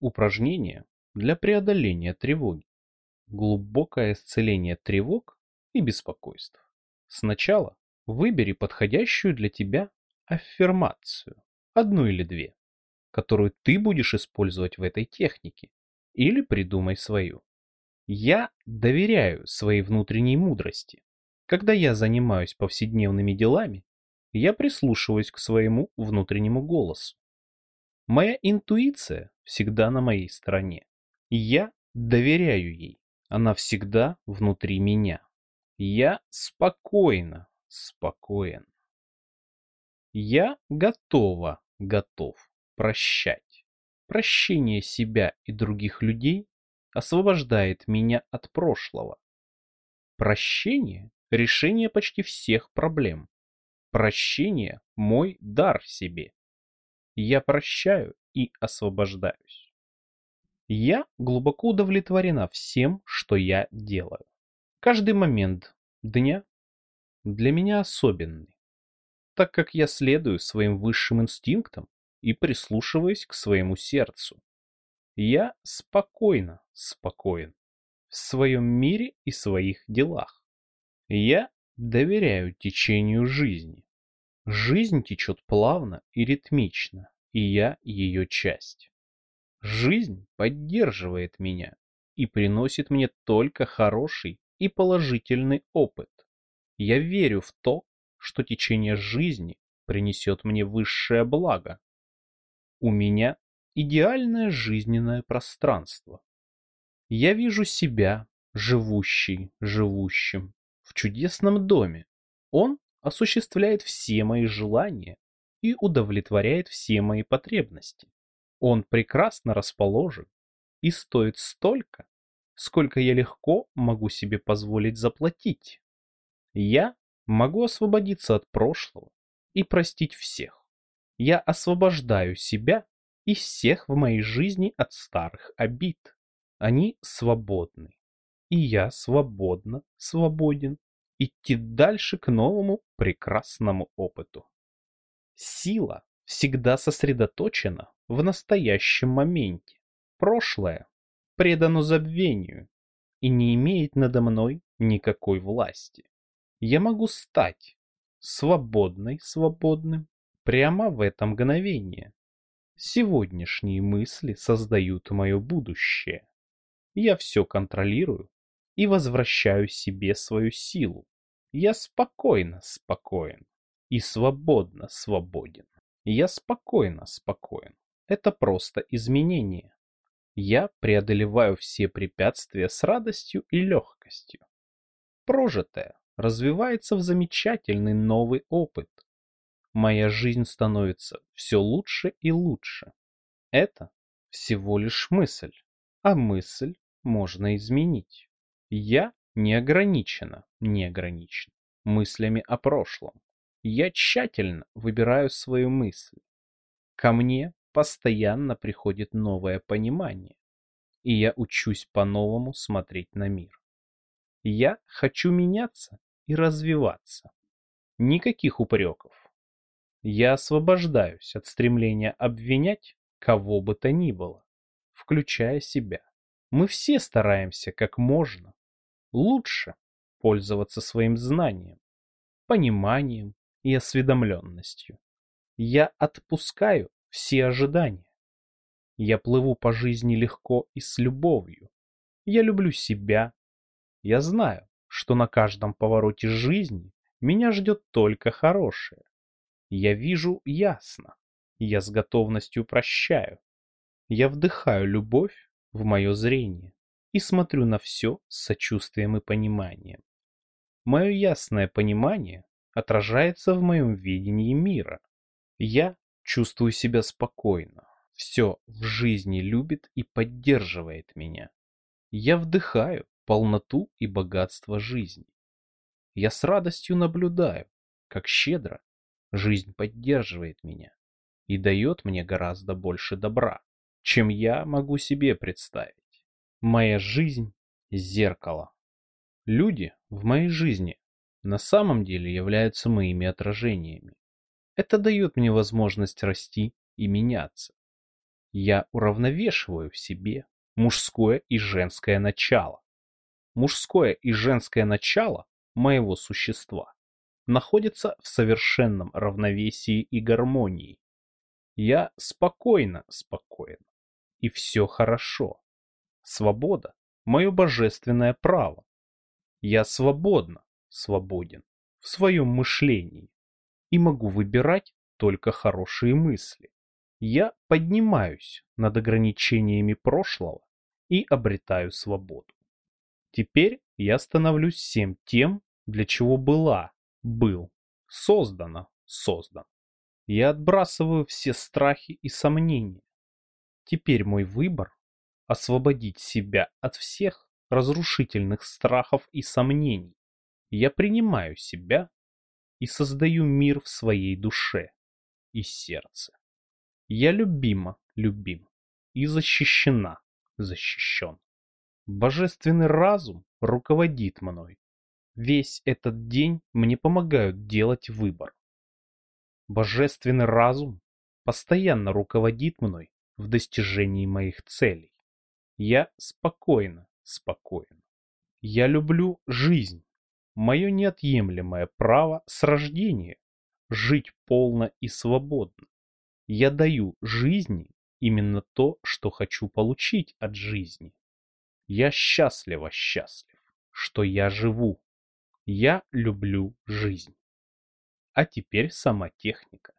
Упражнение для преодоления тревоги. Глубокое исцеление тревог и беспокойств. Сначала выбери подходящую для тебя аффирмацию, одну или две, которую ты будешь использовать в этой технике, или придумай свою. Я доверяю своей внутренней мудрости. Когда я занимаюсь повседневными делами, я прислушиваюсь к своему внутреннему голосу. Моя интуиция всегда на моей стороне. Я доверяю ей. Она всегда внутри меня. Я спокойно, спокоен. Я готова, готов прощать. Прощение себя и других людей освобождает меня от прошлого. Прощение – решение почти всех проблем. Прощение – мой дар себе. Я прощаю и освобождаюсь. Я глубоко удовлетворена всем, что я делаю. Каждый момент дня для меня особенный, так как я следую своим высшим инстинктам и прислушиваюсь к своему сердцу. Я спокойно спокоен в своем мире и своих делах. Я доверяю течению жизни. Жизнь течет плавно и ритмично, и я ее часть. Жизнь поддерживает меня и приносит мне только хороший и положительный опыт. Я верю в то, что течение жизни принесет мне высшее благо. У меня идеальное жизненное пространство. Я вижу себя, живущий, живущим, в чудесном доме. Он осуществляет все мои желания и удовлетворяет все мои потребности. Он прекрасно расположен и стоит столько, сколько я легко могу себе позволить заплатить. Я могу освободиться от прошлого и простить всех. Я освобождаю себя и всех в моей жизни от старых обид. Они свободны. И я свободно свободен идти дальше к новому прекрасному опыту. Сила всегда сосредоточена в настоящем моменте. Прошлое предано забвению и не имеет надо мной никакой власти. Я могу стать свободной, свободным прямо в это мгновение. Сегодняшние мысли создают мое будущее. Я все контролирую и возвращаю себе свою силу. Я спокойно спокоен и свободно свободен. Я спокойно спокоен. Это просто изменение. Я преодолеваю все препятствия с радостью и легкостью. Прожитое развивается в замечательный новый опыт. Моя жизнь становится все лучше и лучше. Это всего лишь мысль, а мысль можно изменить. Я не ограничена, не ограничен мыслями о прошлом. Я тщательно выбираю свою мысль. Ко мне постоянно приходит новое понимание, и я учусь по-новому смотреть на мир. Я хочу меняться и развиваться. Никаких упреков. Я освобождаюсь от стремления обвинять кого бы то ни было, включая себя. Мы все стараемся как можно лучше пользоваться своим знанием, пониманием и осведомленностью. Я отпускаю все ожидания. Я плыву по жизни легко и с любовью. Я люблю себя. Я знаю, что на каждом повороте жизни меня ждет только хорошее. Я вижу ясно. Я с готовностью прощаю. Я вдыхаю любовь в мое зрение и смотрю на все с сочувствием и пониманием. Мое ясное понимание отражается в моем видении мира. Я чувствую себя спокойно. Все в жизни любит и поддерживает меня. Я вдыхаю полноту и богатство жизни. Я с радостью наблюдаю, как щедро жизнь поддерживает меня и дает мне гораздо больше добра, чем я могу себе представить. Моя жизнь – зеркало. Люди в моей жизни на самом деле являются моими отражениями. Это дает мне возможность расти и меняться. Я уравновешиваю в себе мужское и женское начало. Мужское и женское начало моего существа находятся в совершенном равновесии и гармонии. Я спокойно спокоен, и все хорошо. Свобода – мое божественное право. Я свободно свободен в своем мышлении и могу выбирать только хорошие мысли. Я поднимаюсь над ограничениями прошлого и обретаю свободу. Теперь я становлюсь всем тем, для чего была, был, создана, создан. Я отбрасываю все страхи и сомнения. Теперь мой выбор – освободить себя от всех разрушительных страхов и сомнений. Я принимаю себя и создаю мир в своей душе и сердце. Я любима, любим и защищена, защищен. Божественный разум руководит мной. Весь этот день мне помогают делать выбор. Божественный разум постоянно руководит мной в достижении моих целей. Я спокойно, спокоен. Я люблю жизнь. Мое неотъемлемое право с рождения жить полно и свободно. Я даю жизни именно то, что хочу получить от жизни. Я счастливо счастлив, что я живу. Я люблю жизнь. А теперь сама техника.